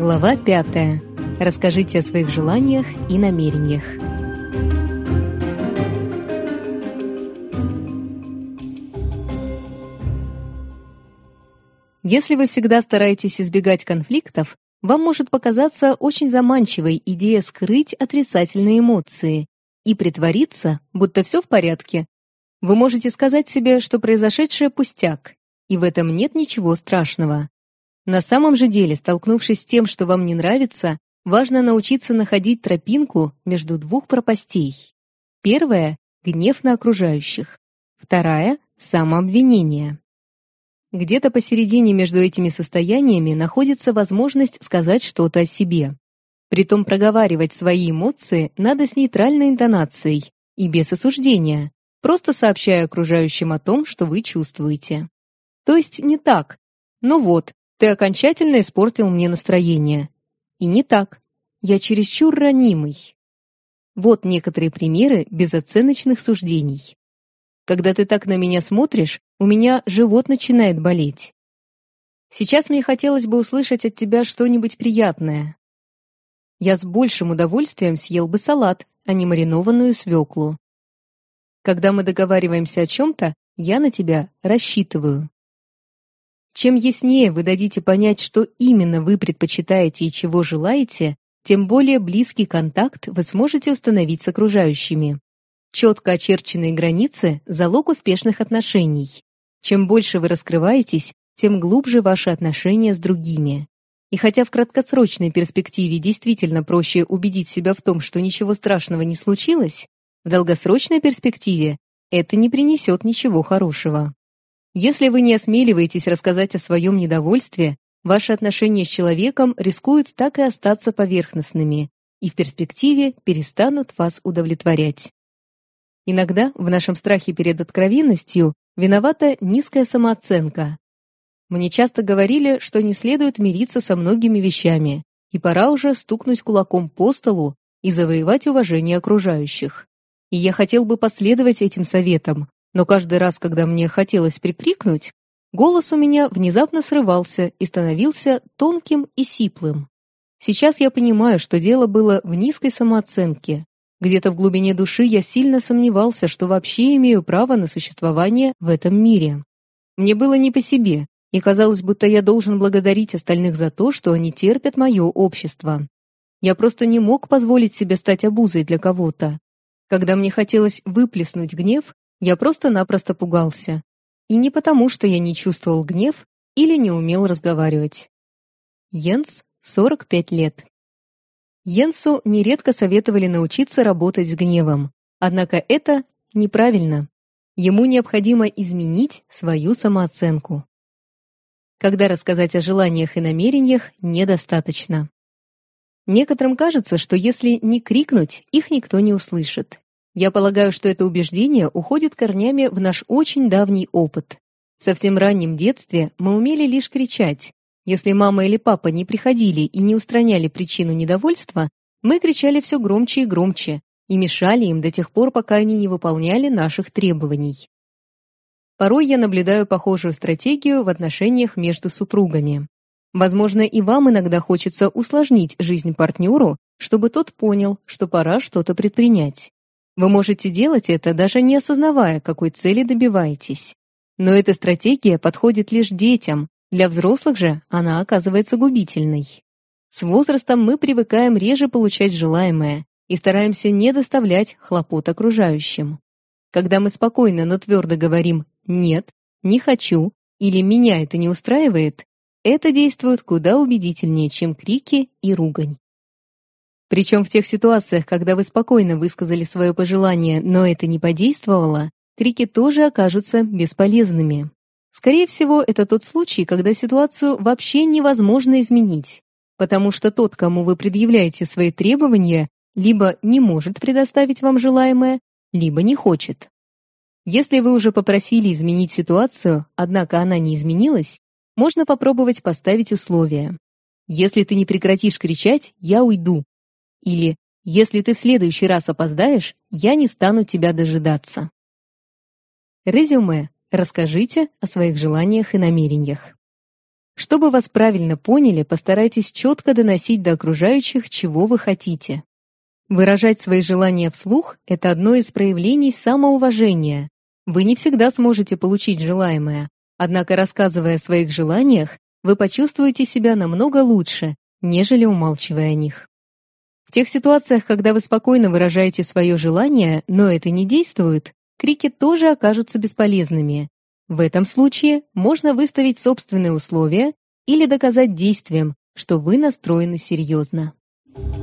Глава 5. Расскажите о своих желаниях и намерениях. Если вы всегда стараетесь избегать конфликтов, вам может показаться очень заманчивой идея скрыть отрицательные эмоции и притвориться, будто все в порядке. Вы можете сказать себе, что произошедшее пустяк, и в этом нет ничего страшного. На самом же деле, столкнувшись с тем, что вам не нравится, важно научиться находить тропинку между двух пропастей. Первая — гнев на окружающих. Вторая — самообвинение. Где-то посередине между этими состояниями находится возможность сказать что-то о себе. Притом проговаривать свои эмоции надо с нейтральной интонацией и без осуждения, просто сообщая окружающим о том, что вы чувствуете. То есть не так. Ну вот, ты окончательно испортил мне настроение. И не так. Я чересчур ранимый. Вот некоторые примеры безоценочных суждений. Когда ты так на меня смотришь, у меня живот начинает болеть. Сейчас мне хотелось бы услышать от тебя что-нибудь приятное. Я с большим удовольствием съел бы салат, а не маринованную свеклу. Когда мы договариваемся о чем-то, я на тебя рассчитываю. Чем яснее вы дадите понять, что именно вы предпочитаете и чего желаете, тем более близкий контакт вы сможете установить с окружающими. Четко очерченные границы – залог успешных отношений. Чем больше вы раскрываетесь, тем глубже ваши отношения с другими. И хотя в краткосрочной перспективе действительно проще убедить себя в том, что ничего страшного не случилось, в долгосрочной перспективе это не принесет ничего хорошего. Если вы не осмеливаетесь рассказать о своем недовольстве, ваши отношения с человеком рискуют так и остаться поверхностными и в перспективе перестанут вас удовлетворять. Иногда в нашем страхе перед откровенностью виновата низкая самооценка. Мне часто говорили, что не следует мириться со многими вещами, и пора уже стукнуть кулаком по столу и завоевать уважение окружающих. И я хотел бы последовать этим советам, но каждый раз, когда мне хотелось прикрикнуть, голос у меня внезапно срывался и становился тонким и сиплым. Сейчас я понимаю, что дело было в низкой самооценке. Где-то в глубине души я сильно сомневался, что вообще имею право на существование в этом мире. Мне было не по себе, и казалось, будто я должен благодарить остальных за то, что они терпят мое общество. Я просто не мог позволить себе стать обузой для кого-то. Когда мне хотелось выплеснуть гнев, я просто-напросто пугался. И не потому, что я не чувствовал гнев или не умел разговаривать. Йенс, 45 лет. Йенсу нередко советовали научиться работать с гневом. Однако это неправильно. Ему необходимо изменить свою самооценку. Когда рассказать о желаниях и намерениях недостаточно. Некоторым кажется, что если не крикнуть, их никто не услышит. Я полагаю, что это убеждение уходит корнями в наш очень давний опыт. В совсем раннем детстве мы умели лишь кричать. Если мама или папа не приходили и не устраняли причину недовольства, мы кричали все громче и громче и мешали им до тех пор, пока они не выполняли наших требований. Порой я наблюдаю похожую стратегию в отношениях между супругами. Возможно, и вам иногда хочется усложнить жизнь партнеру, чтобы тот понял, что пора что-то предпринять. Вы можете делать это, даже не осознавая, какой цели добиваетесь. Но эта стратегия подходит лишь детям, для взрослых же она оказывается губительной. С возрастом мы привыкаем реже получать желаемое и стараемся не доставлять хлопот окружающим. Когда мы спокойно, но твердо говорим «нет», «не хочу» или «меня это не устраивает», это действует куда убедительнее, чем крики и ругань. Причем в тех ситуациях, когда вы спокойно высказали свое пожелание, но это не подействовало, крики тоже окажутся бесполезными. Скорее всего, это тот случай, когда ситуацию вообще невозможно изменить, потому что тот, кому вы предъявляете свои требования, либо не может предоставить вам желаемое, либо не хочет. Если вы уже попросили изменить ситуацию, однако она не изменилась, можно попробовать поставить условия. Если ты не прекратишь кричать, я уйду или «Если ты в следующий раз опоздаешь, я не стану тебя дожидаться». Резюме. Расскажите о своих желаниях и намерениях. Чтобы вас правильно поняли, постарайтесь четко доносить до окружающих, чего вы хотите. Выражать свои желания вслух – это одно из проявлений самоуважения. Вы не всегда сможете получить желаемое, однако рассказывая о своих желаниях, вы почувствуете себя намного лучше, нежели умалчивая о них. В тех ситуациях, когда вы спокойно выражаете свое желание, но это не действует, крики тоже окажутся бесполезными. В этом случае можно выставить собственные условия или доказать действием, что вы настроены серьезно. Thank you